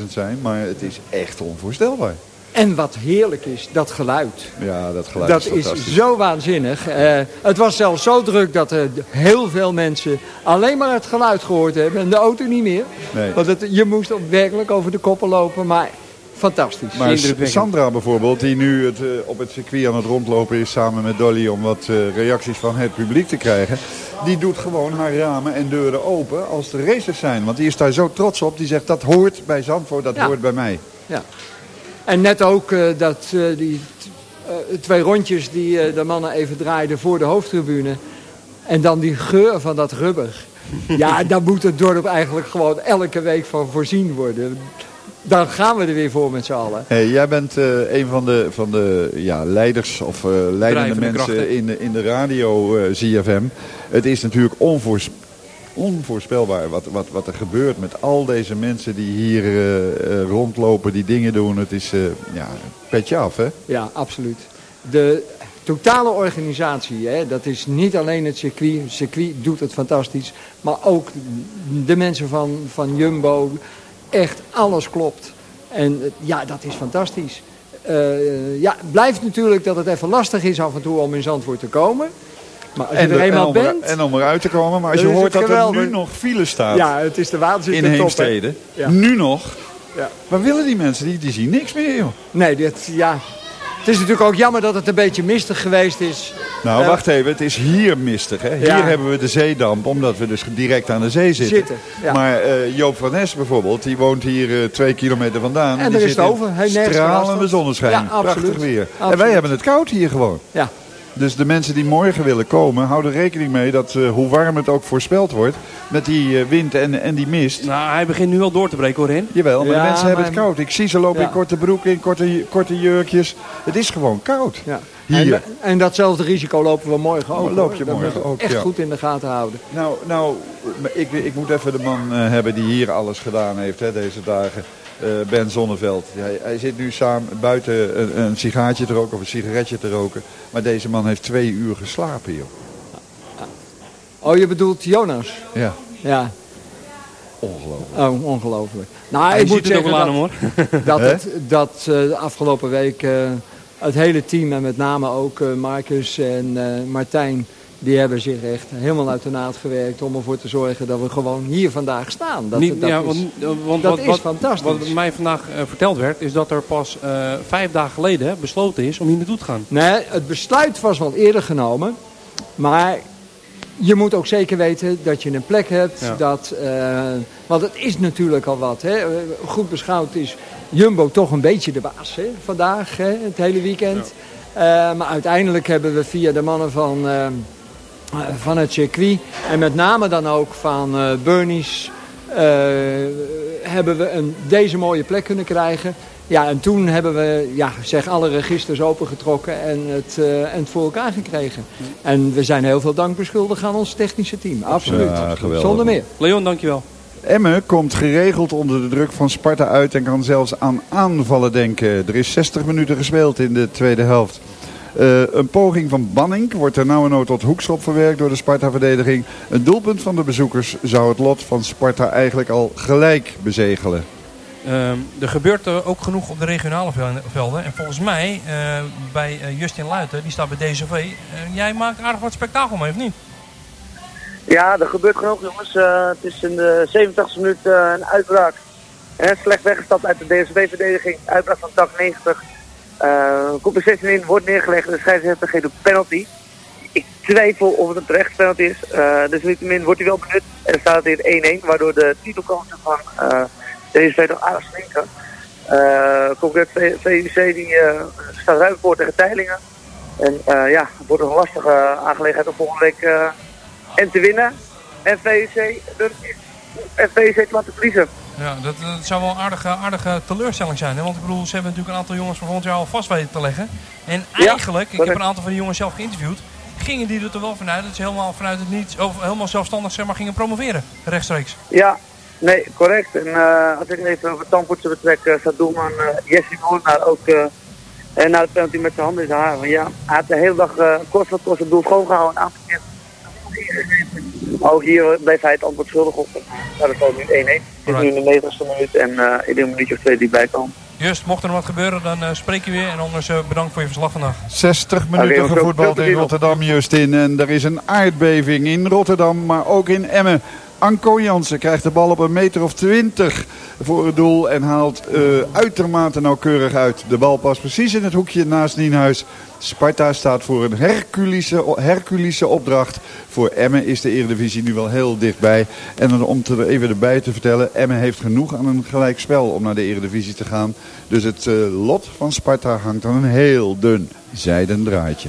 S10: 201.000 zijn, maar het is echt onvoorstelbaar.
S24: En wat heerlijk is, dat geluid.
S10: Ja, dat geluid
S24: Dat
S10: is
S24: zo waanzinnig. Eh, het was zelfs zo druk dat er heel veel mensen alleen maar het geluid gehoord hebben. En de auto niet meer.
S10: Nee.
S24: Want het, je moest werkelijk over de koppen lopen. Maar fantastisch.
S10: Maar Sandra bijvoorbeeld, die nu het, eh, op het circuit aan het rondlopen is samen met Dolly om wat eh, reacties van het publiek te krijgen. Die doet gewoon haar ramen en deuren open als er races zijn. Want die is daar zo trots op. Die zegt dat hoort bij Zandvoort, dat
S24: Ja.
S10: hoort bij mij.
S24: Ja. En net ook eh, dat eh, die eh, twee rondjes die eh, de mannen even draaiden voor de hoofdtribune. En dan die geur van dat rubber. Ja, daar moet het dorp eigenlijk gewoon elke week van voorzien worden. Dan gaan we er weer voor met z'n allen.
S10: Hey, jij bent eh, een van de, van de ja, leiders of eh, leidende
S5: Drijvende
S10: mensen
S5: krachten.
S10: in de, in de radio eh ZFM. Het is natuurlijk onvoors- onvoorspelbaar wat, wat, wat er gebeurt met al deze mensen die hier eh, eh, rondlopen, die dingen doen. Het is eh ja, petje af, hè?
S24: Ja, absoluut. De totale organisatie, hè, dat is niet alleen het circuit. Het circuit doet het fantastisch. Maar ook de mensen van, van Jumbo. Echt, alles klopt. En ja, dat is fantastisch. Eh, ja, blijft natuurlijk dat het even lastig is af en toe om in Zandvoort te komen. Maar als je
S10: En,
S24: er
S10: en,
S24: eenmaal
S10: om,
S24: bent...
S10: en om eruit te komen. Maar als je hoort dat er nu nog file staat
S24: Ja, het is de waanzin
S10: in. Heemstede.
S24: Ja.
S10: Nu nog.
S24: Ja.
S10: Waar willen die mensen? Die, die zien niks meer, joh.
S24: Nee, dit, ja. Het is natuurlijk ook jammer dat het een beetje mistig geweest is.
S10: Nou,
S24: Eh,
S10: wacht even. Het is hier mistig. Hè? Hier
S24: Ja.
S10: hebben we de zeedamp, omdat we dus direct aan de zee zitten.
S24: Zitten, ja.
S10: Maar eh, Joop van Nes bijvoorbeeld, die woont hier eh, twee kilometer vandaan.
S24: En
S10: die
S24: daar is
S10: zit
S24: het over. Hij
S10: Stralende zonneschijn.
S24: Ja, absoluut.
S10: Prachtig weer. En wij hebben het koud hier gewoon.
S24: Ja.
S10: Dus de mensen die morgen willen komen, houden rekening mee dat eh, hoe warm het ook voorspeld wordt, met die eh, wind en, en die mist.
S5: Nou, hij begint nu al door te breken hoor, Ren.
S10: Jawel, maar
S24: Ja,
S10: de mensen hebben het koud. Ik zie ze lopen
S24: Ja.
S10: in korte broeken, in korte, korte jurkjes. Het is gewoon koud.
S24: Ja.
S10: Hier.
S24: En, en datzelfde risico lopen we morgen ook.
S10: Loop je
S24: Dat
S10: morgen
S24: moeten we
S10: ook,
S24: Echt
S10: ja.
S24: goed in de gaten houden.
S10: Nou, nou ik, ik moet even de man eh, hebben die hier alles gedaan heeft hè, deze dagen. Eh, ben Zonneveld. Hij, hij zit nu samen buiten een, een sigaartje te roken of een sigaretje te roken. Maar deze man heeft twee uur geslapen, joh.
S24: Oh, je bedoelt Jonas?
S10: Ja.
S24: Ja.
S10: Ongelooflijk.
S24: Oh, ongelooflijk. Nou,
S5: Hij
S24: ik moet
S5: ziet het ook
S24: zeggen
S5: wel aan
S24: dat,
S5: hem hoor.
S24: dat, het, dat eh, de afgelopen week eh, het hele team en met name ook eh, Marcus en eh, Martijn... die hebben zich echt helemaal uit de naad gewerkt om ervoor te zorgen dat we gewoon hier vandaag staan. Dat,
S5: Niet,
S24: dat
S5: ja,
S24: is,
S5: want, want
S24: dat
S5: wat,
S24: is
S5: wat,
S24: fantastisch.
S5: Wat mij vandaag eh, verteld werd, is dat er pas eh, vijf dagen geleden besloten is om hier naartoe te gaan.
S24: Nee, het besluit was wel eerder genomen. Maar je moet ook zeker weten dat je een plek hebt.
S5: Ja.
S24: Dat, eh, want het is natuurlijk al wat. Hè. Goed beschouwd is Jumbo toch een beetje de baas hè, vandaag, hè, het hele weekend. Maar uiteindelijk hebben we via de mannen van, van het circuit... en met name dan ook van eh Bernie's... eh, hebben we een, deze mooie plek kunnen krijgen. Ja, en toen hebben we ja, zeg, alle registers opengetrokken en het, eh, en het voor elkaar gekregen. En we zijn heel veel dank beschuldigd aan ons technische team. Absoluut.
S10: Ja, geweldig.
S24: Zonder meer.
S5: Leon, dankjewel.
S10: Emmen komt geregeld onder de druk van Sparta uit en kan zelfs aan aanvallen denken. Er is 60 minuten gespeeld in de tweede helft. Eh, een poging van Banning wordt er nou en nou tot hoekschop verwerkt door de Sparta-verdediging. Een doelpunt van de bezoekers zou het lot van Sparta eigenlijk al gelijk bezegelen.
S15: Ehm, er gebeurt er ook genoeg op de regionale vel- velden. En volgens mij, eh, bij eh, Justin Luiten, die staat bij DCV. jij maakt aardig wat spektakel mee, of niet?
S7: Ja, er gebeurt genoeg jongens. Eh, het is in de 87e minuut eh, een uitbraak. En slecht weggestapt uit de DSB-verdediging. Uitbraak van tak 90. Eh komt er 16 in, wordt neergelegd en de scheidsrechter geeft een penalty. Ik twijfel of het een terecht penalty is. Eh dus niettemin wordt hij wel benut. En staat het weer 1-1, waardoor de titelkansen van eh DSV nog aardig slinken. Concreet VUC die staat ruim voor tegen Teilingen. En ja, het wordt een lastige aangelegenheid om volgende week eh, en te winnen. En niet en VUC te laten verliezen.
S15: Ja, dat, dat zou wel een aardige, aardige teleurstelling zijn. Hè? Want ik bedoel, ze hebben natuurlijk een aantal jongens van volgend jaar al vast weten te leggen. En eigenlijk, ik heb een aantal van die jongens zelf geïnterviewd. Gingen die er toch wel vanuit dat ze helemaal vanuit het niets, of helemaal zelfstandig zeg maar, gingen promoveren, rechtstreeks.
S7: Ja, nee, correct. En eh, als ik even over Tampoetsen betrek, eh, staat doelman uh, Jesse Moornaar ook eh en naar de penalty met zijn handen in zijn haar. Want ja, hij had de hele dag uh, kort voor kort het doel schoongehouden. Een aantal keer. Ook hier bleef hij het antwoord schuldig op. Nou, dat nu 1-1. Het is nu in de 90ste minuut en uh, in een minuutje of twee die bij komen.
S5: Just, mocht er nog wat gebeuren, dan uh, spreek je weer. En anders uh, bedankt voor je verslag vandaag.
S10: 60 minuten okay, gevoetbald in Rotterdam, Justin. En er is een aardbeving in Rotterdam, maar ook in Emmen. Anko Jansen krijgt de bal op een meter of 20 voor het doel en haalt uh, uitermate nauwkeurig uit. De bal past precies in het hoekje naast Nienhuis. Sparta staat voor een Herculische, Herculische opdracht. Voor Emmen is de Eredivisie nu wel heel dichtbij. En om te even erbij te vertellen, Emmen heeft genoeg aan een gelijk spel om naar de Eredivisie te gaan. Dus het uh, lot van Sparta hangt aan een heel dun zijden draadje.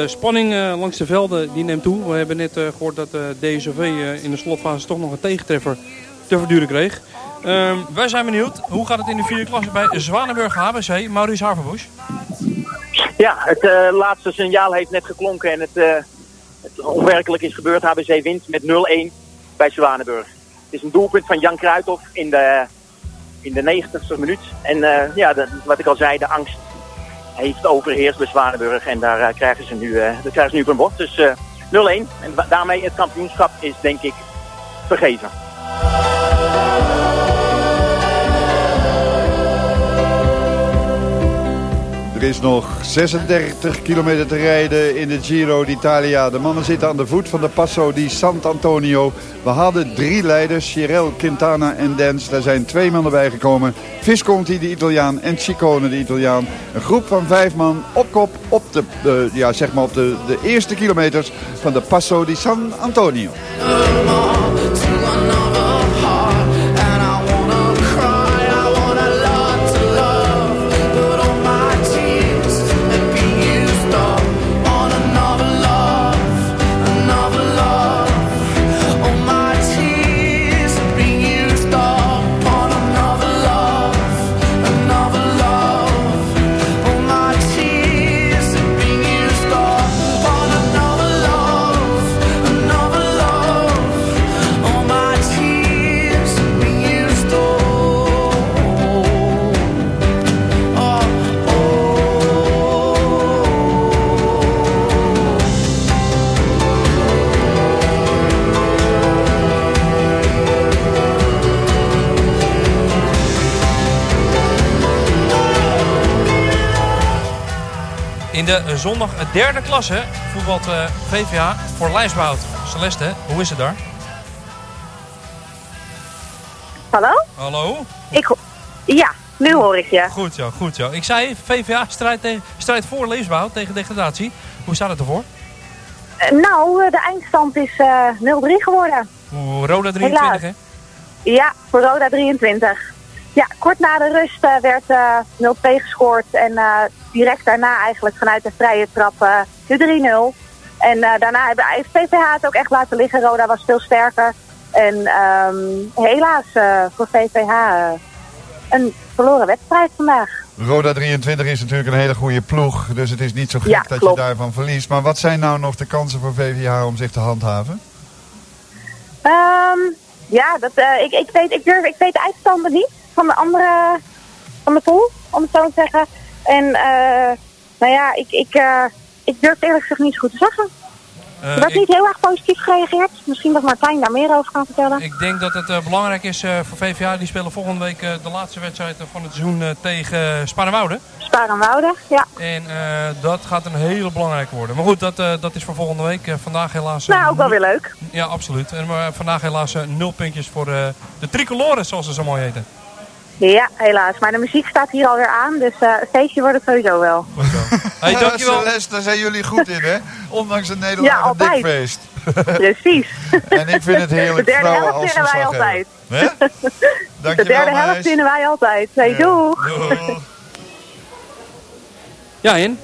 S25: De spanning uh, langs de velden die neemt toe. We hebben net uh, gehoord dat de DSOV uh, in de slotfase toch nog een tegentreffer te verduren kreeg. Um, wij zijn benieuwd. Hoe gaat het in de vierde klasse bij Zwanenburg HBC? Maurice Haverbusch.
S16: Ja, het laatste signaal heeft net geklonken en het, het onwerkelijk is gebeurd. HBC wint met 0-1 bij Zwanenburg. Het is een doelpunt van Jan Kruithoff in de, in de 90ste minuut. En ja, wat ik al zei, de angst heeft overheerst bij Zwanenburg. En daar krijgen ze nu, daar krijgen ze nu op een bord. Dus 0-1. En daarmee het kampioenschap is denk ik vergeven.
S10: Er is nog 36 kilometer te rijden in de Giro d'Italia. De mannen zitten aan de voet van de Passo di Sant'Antonio. We hadden drie leiders, Chirel, Quintana en Dens. Daar zijn twee mannen bijgekomen. Visconti, de Italiaan, en Ciccone, de Italiaan. Een groep van vijf man op kop op de, de ja, zeg maar op de, de eerste kilometers van de Passo di San
S5: zondag derde klasse voetbalt eh, VVA voor Lijsbout. Celeste, hoe is het daar?
S15: Hallo?
S5: Hallo?
S15: Ik, ja, nu hoor ik je.
S5: Goed zo, goed zo. Ik zei VVA strijd, tegen, strijd voor Leesbouw tegen degradatie. Hoe staat het ervoor?
S15: Uh, nou, eh, de eindstand is uh, 0-3 geworden.
S5: Oeh, Roda 23 hè?
S15: Ja, voor Roda 23. Ja, kort na de rust uh, werd uh, 0-2 gescoord. En direct daarna eigenlijk vanuit de vrije trap de 3-0. En daarna hebben, heeft VVH het ook echt laten liggen. Roda was veel sterker. En um, helaas voor VVH een verloren wedstrijd vandaag.
S10: Roda 23 is natuurlijk een hele goede ploeg. Dus het is niet zo gek ja, dat je daarvan verliest. Maar wat zijn nou nog de kansen voor VVH om zich te handhaven?
S15: Um, ja, dat, ik, ik, weet, ik, durf, ik weet de eindstanden niet van de andere, van de pool, om het zo te zeggen. En uh, nou ja, ik, ik, uh, ik durf eerlijk gezegd niet zo goed te zeggen.
S5: Eh,
S26: er werd
S5: ik-
S26: niet heel erg positief gereageerd. Misschien dat Martijn daar meer over kan vertellen.
S5: Ik denk dat het eh, belangrijk is eh, voor VVA. Die spelen volgende week eh, de laatste wedstrijd eh, van het seizoen eh, tegen Sparenwoude.
S26: Sparenwoude, ja.
S5: En eh, dat gaat een hele belangrijke worden. Maar goed, dat, eh, dat is voor volgende week. Eh, vandaag helaas... eh,
S26: Nou, ook wel weer leuk.
S5: Ja, absoluut. En maar vandaag helaas eh, nul puntjes voor eh, de tricolores, zoals ze zo mooi heten.
S26: Ja, helaas. Maar de muziek staat hier alweer aan, dus eh een feestje wordt het sowieso wel.
S5: Hey, dankjewel.
S10: Celeste, daar zijn jullie goed in, hè? Ondanks een
S26: Ja,
S10: Nederlander
S26: altijd.
S10: dikfeest.
S26: Precies.
S10: En ik vind het heerlijk
S26: De derde helft
S10: als
S26: winnen wij altijd.
S10: Hè?
S26: De
S10: Dankjewel,
S26: derde helft winnen wij altijd. Hey, doeg!
S27: Ja, en?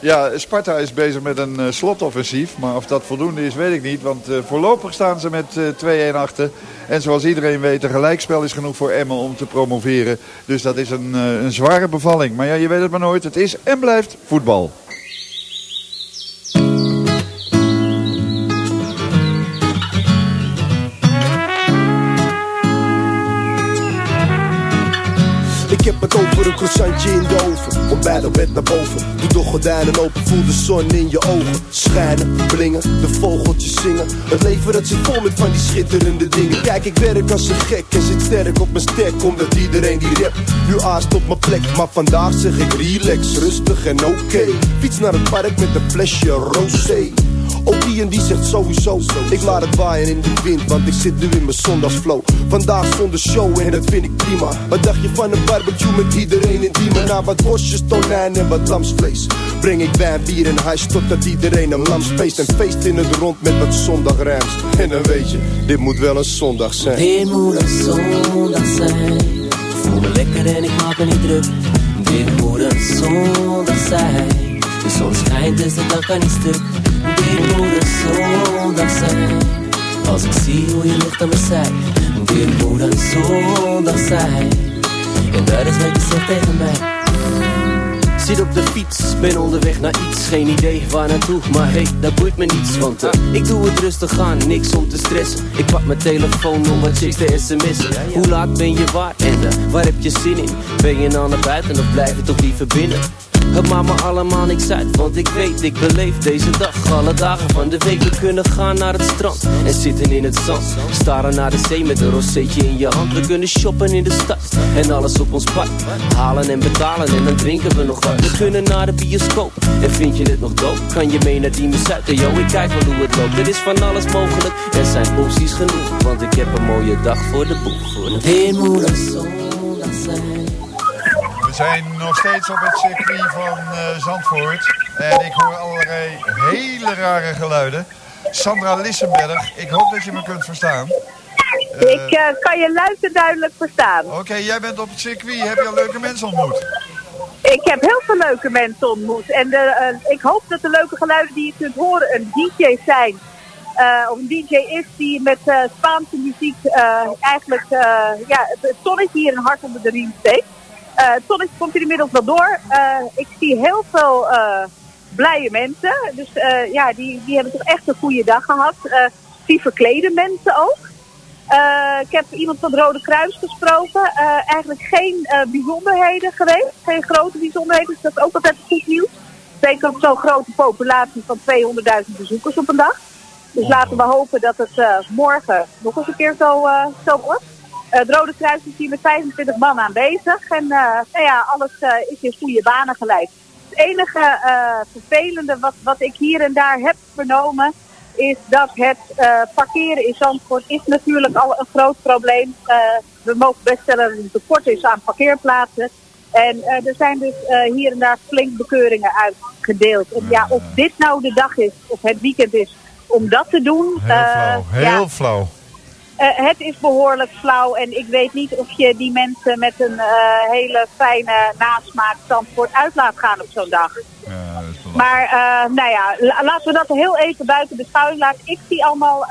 S10: Ja, Sparta is bezig met een eh, slotoffensief. Maar of dat voldoende is, weet ik niet. Want eh, voorlopig staan ze met eh 2-1 achter. En zoals iedereen weet, een gelijkspel is genoeg voor Emmen om te promoveren. Dus dat is een, eh, een zware bevalling. Maar ja, je weet het maar nooit. Het is en blijft voetbal.
S20: Croissantje in de oven. Ontbijt op bed naar boven. Doe de gordijnen open, voel de zon in je ogen. Schijnen, blingen, de vogeltjes zingen. Het leven dat zit vol met van die schitterende dingen. Kijk, ik werk als een gek en zit sterk op mijn stek. Omdat iedereen die rap nu aast op mijn plek. Maar vandaag zeg ik relax, rustig en oké. Fiets naar het park met een flesje rosé. En die zegt sowieso Ik laat het waaien in de wind, want ik zit nu in mijn zondagsflow Vandaag zonder show en dat vind ik prima Wat dacht je van een barbecue met iedereen in die Na wat worstjes, tonijn en wat lamsvlees Breng ik wijn, bier en hash totdat iedereen een lam speest En feest in het rond met wat zondagrijms En dan weet je, dit moet wel een zondag zijn
S2: Dit moet een zondag zijn. Voel me lekker en ik maak me niet druk. Dit moet een zondag zijn. De zon schijnt dus de dag kan niet stuk. Dit moet een zondag zijn. Als ik zie hoe je ligt aan mijn zij. Dit moet een zondag zijn. En dat is wat je zegt tegen mij.
S28: Zit op de fiets, ben onderweg naar iets Geen idee waar naartoe, maar hey, dat boeit me niets Want eh, ik doe het rustig aan, niks om te stressen Ik pak mijn telefoon om wat chicks te sms'en Hoe laat ben je waar en eh, waar heb je zin in? Ben je nou naar buiten of blijf je toch liever binnen? Het maakt me allemaal niks uit, want ik weet, ik beleef deze dag. Alle dagen van de week, we kunnen gaan naar het strand En zitten in het zand. Staren naar de zee met een rozeetje in je hand. We kunnen shoppen in de stad en alles op ons pad. Halen en betalen en dan drinken we nog wat. We kunnen naar de bioscoop en vind je het nog dood Kan je mee naar die Zuid yo, ik kijk wel hoe het loopt. Er is van alles mogelijk, er zijn opties genoeg. Want ik heb een mooie dag voor de boeg
S2: Dit moet een zondag zijn.
S10: We zijn nog steeds op het circuit van eh, Zandvoort. En ik hoor allerlei hele rare geluiden. Sandra Lissenberg, ik hoop dat je me kunt verstaan. Eh,
S26: ik eh, kan je luid en duidelijk verstaan.
S10: Oké, jij bent op het circuit. Heb je al leuke mensen ontmoet?
S26: Ik heb heel veel leuke mensen ontmoet. En de, ik hoop dat de leuke geluiden die je kunt horen een DJ zijn. Of een DJ is die met Spaanse muziek eigenlijk ja, het, het zonnetje hier een hart onder de riem steekt. Eh, het zonnetje komt hier inmiddels wel door. Eh, ik zie heel veel eh, blije mensen. Dus eh, ja, die, die hebben toch echt een goede dag gehad. Eh, die verkleden mensen ook. Eh, ik heb iemand van het Rode Kruis gesproken. Eh, eigenlijk geen eh, bijzonderheden geweest. Geen grote bijzonderheden. Dus dat is ook altijd goed nieuws. Zeker op zo'n grote populatie van 200.000 bezoekers op een dag. Dus laten we hopen dat het eh, morgen nog eens een keer zo, eh, zo wordt. Eh, het Rode Kruis is hier met 25 man aanwezig. En eh, nou ja, alles eh, is in goede banen geleid. Het enige vervelende wat, wat ik hier en daar heb vernomen is dat het parkeren in Zandvoort is natuurlijk al een groot probleem. We mogen best stellen dat er een tekort is aan parkeerplaatsen. En er zijn dus hier en daar flink bekeuringen uitgedeeld. En ja, of dit nou de dag is, of het weekend is, om dat te doen.
S10: Heel flauw, heel
S26: ja,
S10: flauw.
S26: Eh, het is behoorlijk flauw en ik weet niet of je die mensen met een eh, hele fijne nasmaak Zandvoort uit laat gaan op zo'n dag. Maar eh, nou ja, la- laten we dat heel even buiten beschouwing laten. Ik zie allemaal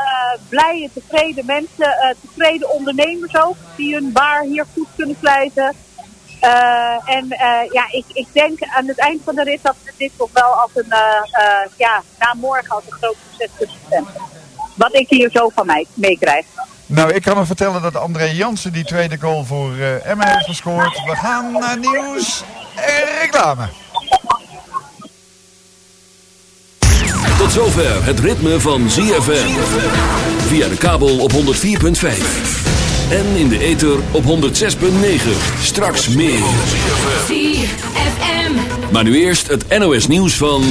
S26: blije, tevreden mensen, tevreden ondernemers ook, die hun bar hier goed kunnen sluiten. En ja, ik, ik denk aan het eind van de rit dat we dit toch wel als een, eh, ja, na morgen als een groot succes kunnen stemmen. Wat ik hier zo van mij meekrijg.
S10: Nou, ik kan me vertellen dat André Jansen die tweede goal voor eh Emma heeft gescoord. We gaan naar nieuws en reclame.
S2: Tot Tot zover het ritme van ZFM. Via de kabel op 104.5. En in de ether op 106.9. Straks meer.
S29: ZFM.
S2: Maar nu eerst het NOS nieuws van...